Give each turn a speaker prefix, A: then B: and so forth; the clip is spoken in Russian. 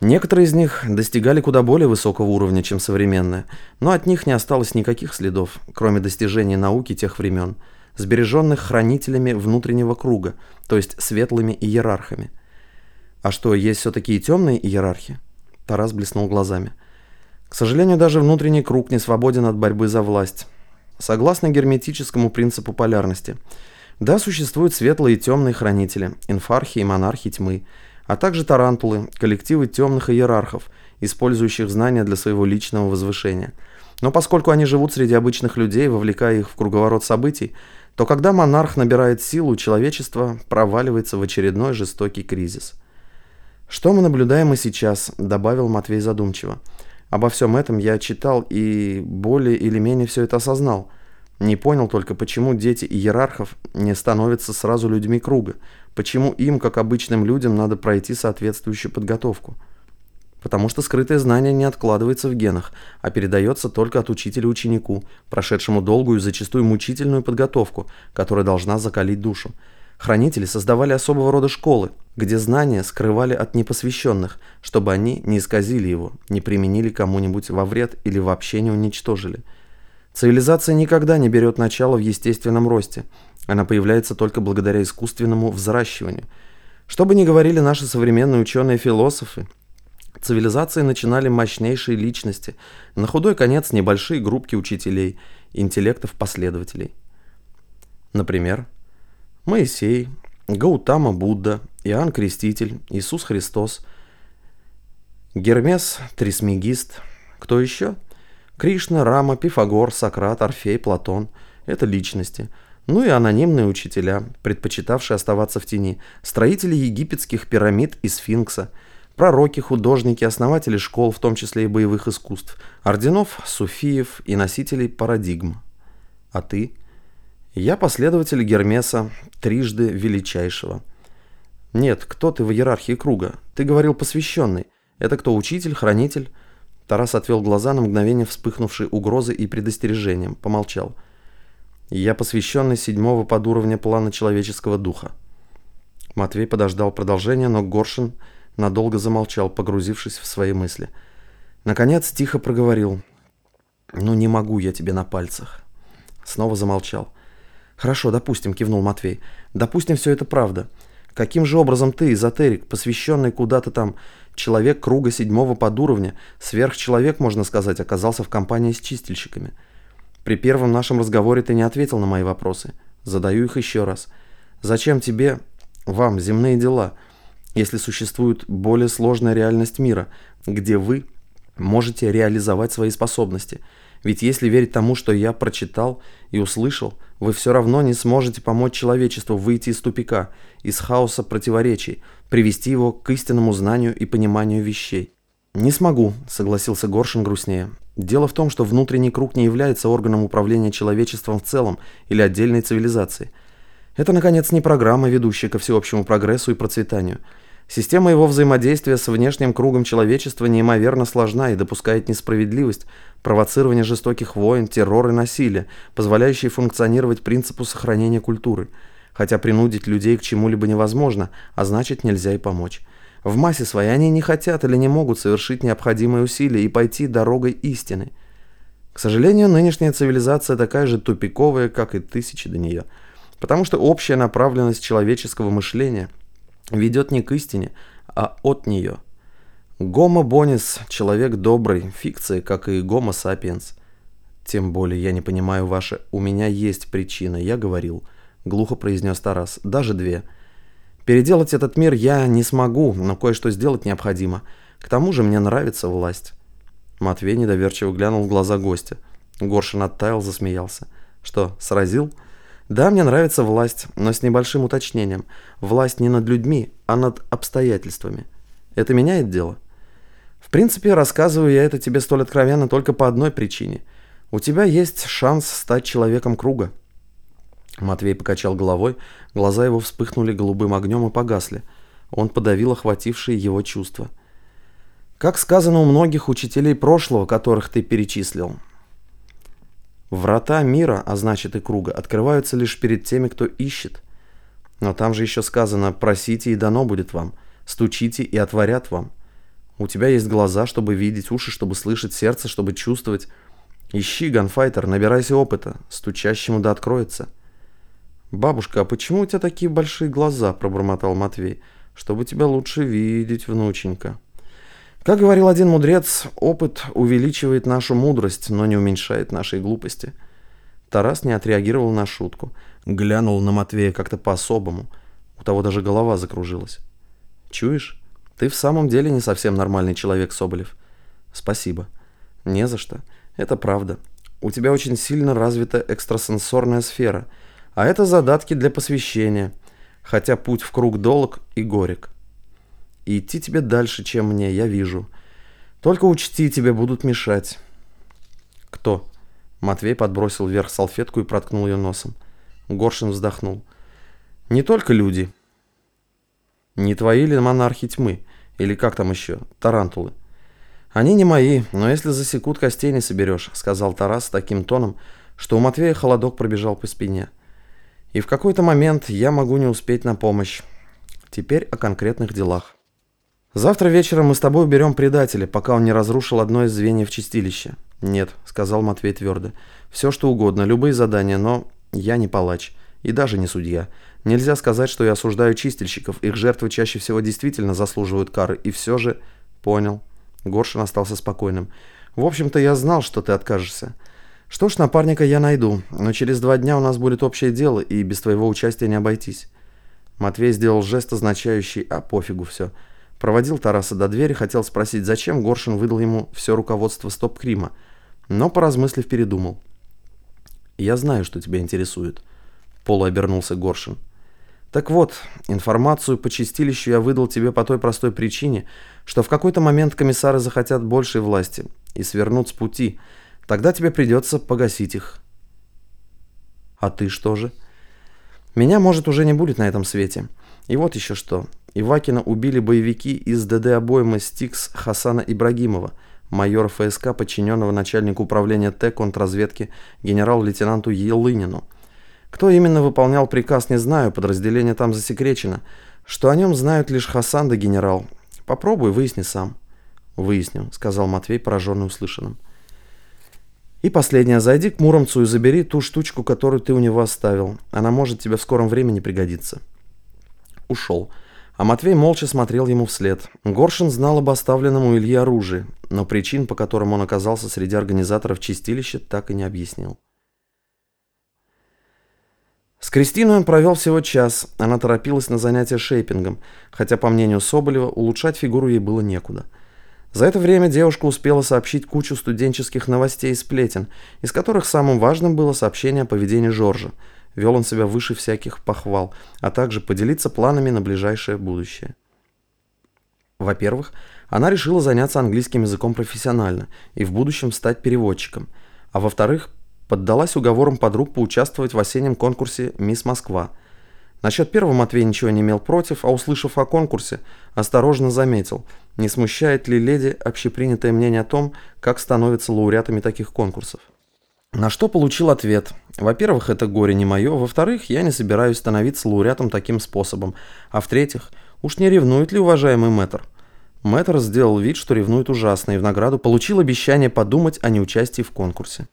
A: Некоторые из них достигали куда более высокого уровня, чем современные, но от них не осталось никаких следов, кроме достижений науки тех времен, сбереженных хранителями внутреннего круга, то есть светлыми иерархами. А что, есть все-таки и темные иерархи? Тарас блеснул глазами. К сожалению, даже внутренний круг не свободен от борьбы за власть. Согласно герметическому принципу полярности, да, существуют светлые и темные хранители, инфархи и монархи тьмы – а также тарантулы, коллективы темных иерархов, использующих знания для своего личного возвышения. Но поскольку они живут среди обычных людей, вовлекая их в круговорот событий, то когда монарх набирает силу, человечество проваливается в очередной жестокий кризис. «Что мы наблюдаем и сейчас», — добавил Матвей задумчиво. «Обо всем этом я читал и более или менее все это осознал». Не понял только, почему дети иерархов не становятся сразу людьми круга, почему им, как обычным людям, надо пройти соответствующую подготовку. Потому что скрытое знание не откладывается в генах, а передается только от учителя ученику, прошедшему долгую и зачастую мучительную подготовку, которая должна закалить душу. Хранители создавали особого рода школы, где знания скрывали от непосвященных, чтобы они не исказили его, не применили кому-нибудь во вред или вообще не уничтожили – Цивилизация никогда не берет начало в естественном росте. Она появляется только благодаря искусственному взращиванию. Что бы ни говорили наши современные ученые-философы, цивилизации начинали мощнейшие личности, на худой конец небольшие группки учителей, интеллектов-последователей. Например, Моисей, Гаутама Будда, Иоанн Креститель, Иисус Христос, Гермес Трисмегист. Кто еще? – Кришна, Рама, Пифагор, Сократ, Орфей, Платон – это личности. Ну и анонимные учителя, предпочитавшие оставаться в тени, строители египетских пирамид и сфинкса, пророки, художники, основатели школ, в том числе и боевых искусств, орденов, суфиев и носителей парадигм. А ты? Я последователь Гермеса, трижды величайшего. Нет, кто ты в иерархии круга? Ты говорил посвященный. Это кто, учитель, хранитель? Тарас отвел глаза на мгновение вспыхнувшей угрозы и предостережением, помолчал. «Я посвященный седьмого подуровня плана человеческого духа». Матвей подождал продолжения, но Горшин надолго замолчал, погрузившись в свои мысли. Наконец тихо проговорил. «Ну не могу я тебе на пальцах». Снова замолчал. «Хорошо, допустим», — кивнул Матвей. «Допустим, все это правда. Каким же образом ты, эзотерик, посвященный куда-то там, человек круга седьмого подуровня, сверхчеловек, можно сказать, оказался в компании с чистильщиками? При первом нашем разговоре ты не ответил на мои вопросы. Задаю их еще раз. Зачем тебе, вам, земные дела, если существует более сложная реальность мира, где вы можете реализовать свои способности – ведь если верить тому, что я прочитал и услышал, вы все равно не сможете помочь человечеству выйти из тупика, из хаоса противоречий, привести его к истинному знанию и пониманию вещей. «Не смогу», — согласился Горшин грустнее. «Дело в том, что внутренний круг не является органом управления человечеством в целом или отдельной цивилизацией. Это, наконец, не программа, ведущая ко всеобщему прогрессу и процветанию. Система его взаимодействия с внешним кругом человечества неимоверно сложна и допускает несправедливость, провоцирование жестоких войн, террор и насилие, позволяющие функционировать принципу сохранения культуры. Хотя принудить людей к чему-либо невозможно, а значит нельзя и помочь. В массе своей они не хотят или не могут совершить необходимые усилия и пойти дорогой истины. К сожалению, нынешняя цивилизация такая же тупиковая, как и тысячи до нее. Потому что общая направленность человеческого мышления – ведет не к истине, а от нее. Гомо Бонис – человек добрый, фикция, как и Гомо Сапиенс. Тем более я не понимаю ваше «у меня есть причина», я говорил, глухо произнес Тарас, даже две. Переделать этот мир я не смогу, но кое-что сделать необходимо. К тому же мне нравится власть. Матвей недоверчиво глянул в глаза гостя. Горшин оттаял, засмеялся. Что, сразил? — да, мне нравится власть, но с небольшим уточнением. Власть не над людьми, а над обстоятельствами. Это меняет дело? В принципе, рассказываю я это тебе столь откровенно только по одной причине. У тебя есть шанс стать человеком круга. Матвей покачал головой, глаза его вспыхнули голубым огнем и погасли. Он подавил охватившие его чувства. Как сказано у многих учителей прошлого, которых ты перечислил, Врата мира, а значит и круга, открываются лишь перед теми, кто ищет. Но там же еще сказано «просите, и дано будет вам, стучите, и отворят вам». У тебя есть глаза, чтобы видеть, уши, чтобы слышать, сердце, чтобы чувствовать. Ищи, ганфайтер, набирайся опыта. Стучащему да откроется. «Бабушка, а почему у тебя такие большие глаза?» – пробормотал Матвей. «Чтобы тебя лучше видеть, внученька». Как говорил один мудрец, опыт увеличивает нашу мудрость, но не уменьшает нашей глупости. Тарас не отреагировал на шутку. Глянул на Матвея как-то по-особому. У того даже голова закружилась. «Чуешь? Ты в самом деле не совсем нормальный человек, Соболев». «Спасибо». «Не за что. Это правда. У тебя очень сильно развита экстрасенсорная сфера, а это задатки для посвящения, хотя путь в круг долг и горек. И идти тебе дальше, чем мне, я вижу. Только учти, тебе будут мешать». «Кто?» Матвей подбросил вверх салфетку и проткнул ее носом. Горшин вздохнул. «Не только люди. Не твои ли монархи тьмы? Или как там еще? Тарантулы?» «Они не мои, но если засекут, костей не соберешь», — сказал Тарас таким тоном, что у Матвея холодок пробежал по спине. «И в какой-то момент я могу не успеть на помощь. Теперь о конкретных делах. Завтра вечером мы с тобой уберем предателя, пока он не разрушил одно из звеньев чистилища». «Нет», — сказал Матвей твердо. «Все что угодно, любые задания, но я не палач. И даже не судья. Нельзя сказать, что я осуждаю чистильщиков. Их жертвы чаще всего действительно заслуживают кары. И все же...» «Понял», Горшин остался спокойным. «В общем-то, я знал, что ты откажешься. Что ж, напарника я найду, но через два дня у нас будет общее дело, и без твоего участия не обойтись». Матвей сделал жест, означающий «а пофигу все». Проводил Тараса до двери, хотел спросить, зачем Горшин выдал ему все руководство стоп-крима, но, поразмыслив, передумал. «Я знаю, что тебя интересует», — полуобернулся Горшин. Так вот, информацию по чистилищу я выдал тебе по той простой причине, что в какой-то момент комиссары захотят большей власти и свернут с пути. Тогда тебе придется погасить их. А ты что же? Меня, может, уже не будет на этом свете. И вот еще что. Ивакина убили боевики из ДД обоймы «Стикс» Хасана Ибрагимова, майора ФСК, подчиненного начальнику управления Т контрразведки генерал-лейтенанту Елынину – кто именно выполнял приказ, не знаю, подразделение там засекречено. Что о нем знают лишь Хасан да генерал. Попробуй, выясни сам. Выясню, сказал Матвей, пораженный услышанным. И последнее, зайди к Муромцу и забери ту штучку, которую ты у него оставил. Она может тебе в скором времени пригодиться. Ушел. А Матвей молча смотрел ему вслед. Горшин знал об оставленном у Ильи оружии, но причин, по которым он оказался среди организаторов чистилища, так и не объяснил. С Кристиной он провел всего час, она торопилась на занятия шейпингом, хотя, по мнению Соболева, улучшать фигуру ей было некуда. За это время девушка успела сообщить кучу студенческих новостей и сплетен, из которых самым важным было сообщение о поведении Жоржа. Вел он себя выше всяких похвал, а также поделиться планами на ближайшее будущее. Во-первых, она решила заняться английским языком профессионально и в будущем стать переводчиком, а во-вторых, поддалась уговорам подруг поучаствовать в осеннем конкурсе «Мисс Москва». Насчет первого Матвей ничего не имел против, а услышав о конкурсе, осторожно заметил, не смущает ли леди общепринятое мнение о том, как становятся лауреатами таких конкурсов. На что получил ответ. Во-первых, это горе не мое, во-вторых, я не собираюсь становиться лауреатом таким способом, а в-третьих, уж не ревнует ли уважаемый мэтр? Мэтр сделал вид, что ревнует ужасно, и в награду получил обещание подумать о неучастии в конкурсе.